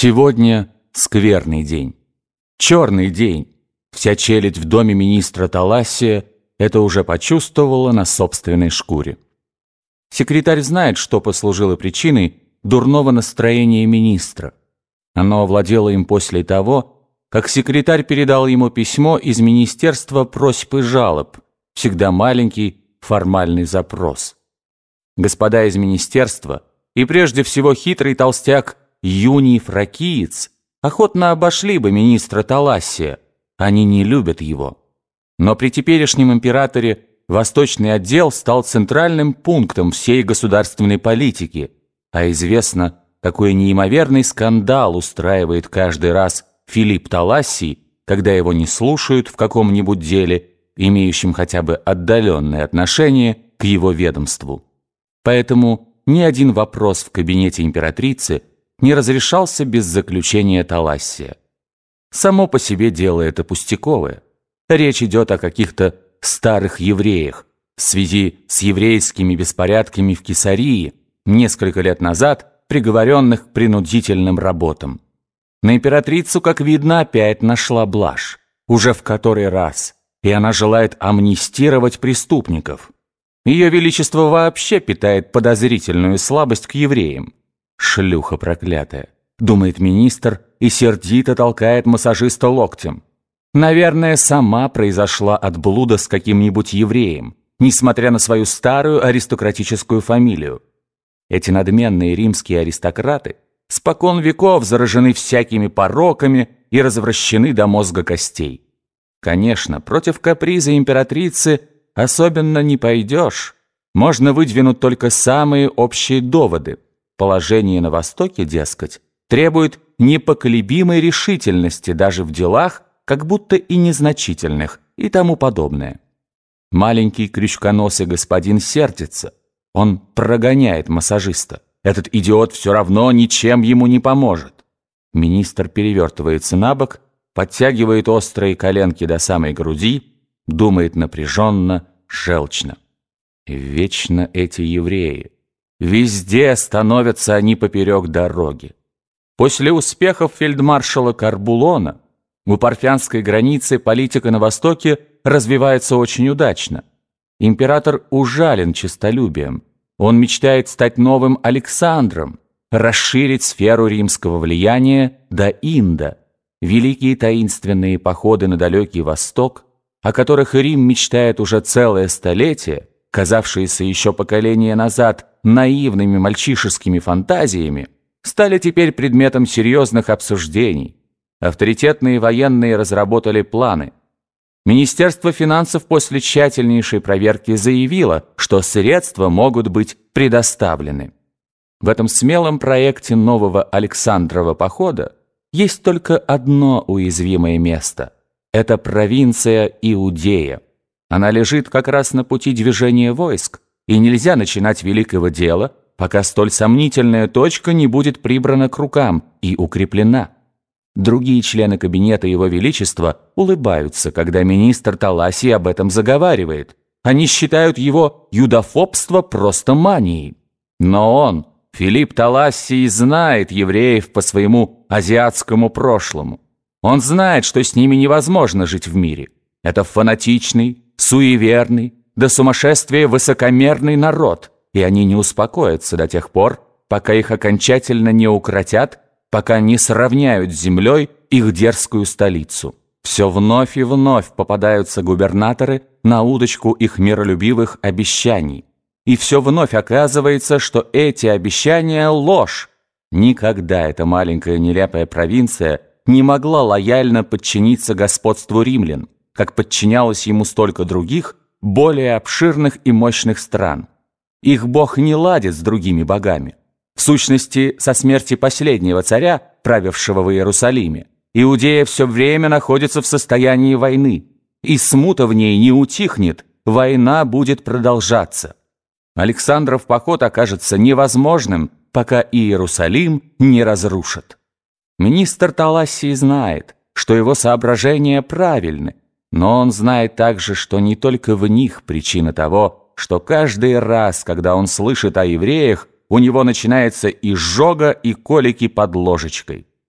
Сегодня скверный день. Черный день. Вся челядь в доме министра Таласия это уже почувствовала на собственной шкуре. Секретарь знает, что послужило причиной дурного настроения министра. Оно овладело им после того, как секретарь передал ему письмо из Министерства просьб и жалоб, всегда маленький формальный запрос. Господа из министерства и прежде всего хитрый толстяк Юний Фракиец охотно обошли бы министра Таласия. Они не любят его. Но при теперешнем императоре Восточный отдел стал центральным пунктом всей государственной политики, а известно, какой неимоверный скандал устраивает каждый раз Филипп Талассий, когда его не слушают в каком-нибудь деле, имеющем хотя бы отдаленное отношение к его ведомству. Поэтому ни один вопрос в кабинете императрицы не разрешался без заключения Талассия. Само по себе дело это пустяковое. Речь идет о каких-то старых евреях в связи с еврейскими беспорядками в Кесарии несколько лет назад приговоренных к принудительным работам. На императрицу, как видно, опять нашла блажь, уже в который раз, и она желает амнистировать преступников. Ее Величество вообще питает подозрительную слабость к евреям. Шлюха проклятая, думает министр и сердито толкает массажиста локтем. Наверное, сама произошла от блуда с каким-нибудь евреем, несмотря на свою старую аристократическую фамилию. Эти надменные римские аристократы спокон веков заражены всякими пороками и развращены до мозга костей. Конечно, против каприза императрицы особенно не пойдешь. Можно выдвинуть только самые общие доводы – Положение на Востоке, дескать, требует непоколебимой решительности даже в делах, как будто и незначительных, и тому подобное. Маленький крючконосый господин сердится. Он прогоняет массажиста. Этот идиот все равно ничем ему не поможет. Министр перевертывается на бок, подтягивает острые коленки до самой груди, думает напряженно, желчно. Вечно эти евреи. Везде становятся они поперек дороги. После успехов фельдмаршала Карбулона у парфянской границы политика на Востоке развивается очень удачно. Император ужален честолюбием. Он мечтает стать новым Александром, расширить сферу римского влияния до Инда. Великие таинственные походы на далекий Восток, о которых Рим мечтает уже целое столетие, казавшиеся еще поколение назад наивными мальчишескими фантазиями, стали теперь предметом серьезных обсуждений. Авторитетные военные разработали планы. Министерство финансов после тщательнейшей проверки заявило, что средства могут быть предоставлены. В этом смелом проекте нового Александрова похода есть только одно уязвимое место – это провинция Иудея. Она лежит как раз на пути движения войск, и нельзя начинать великого дела, пока столь сомнительная точка не будет прибрана к рукам и укреплена. Другие члены кабинета Его Величества улыбаются, когда министр Таласи об этом заговаривает. Они считают его юдофобство просто манией. Но он, Филипп Талассий, знает евреев по своему азиатскому прошлому. Он знает, что с ними невозможно жить в мире. Это фанатичный, суеверный, до сумасшествия высокомерный народ, и они не успокоятся до тех пор, пока их окончательно не укротят, пока не сравняют с землей их дерзкую столицу. Все вновь и вновь попадаются губернаторы на удочку их миролюбивых обещаний. И все вновь оказывается, что эти обещания – ложь. Никогда эта маленькая нелепая провинция не могла лояльно подчиниться господству римлян, как подчинялось ему столько других, более обширных и мощных стран. Их бог не ладит с другими богами. В сущности, со смерти последнего царя, правившего в Иерусалиме, Иудея все время находится в состоянии войны, и смута в ней не утихнет, война будет продолжаться. Александров поход окажется невозможным, пока Иерусалим не разрушат. Министр Талассий знает, что его соображения правильны, но он знает также, что не только в них причина того, что каждый раз, когда он слышит о евреях, у него начинается изжога и колики под ложечкой.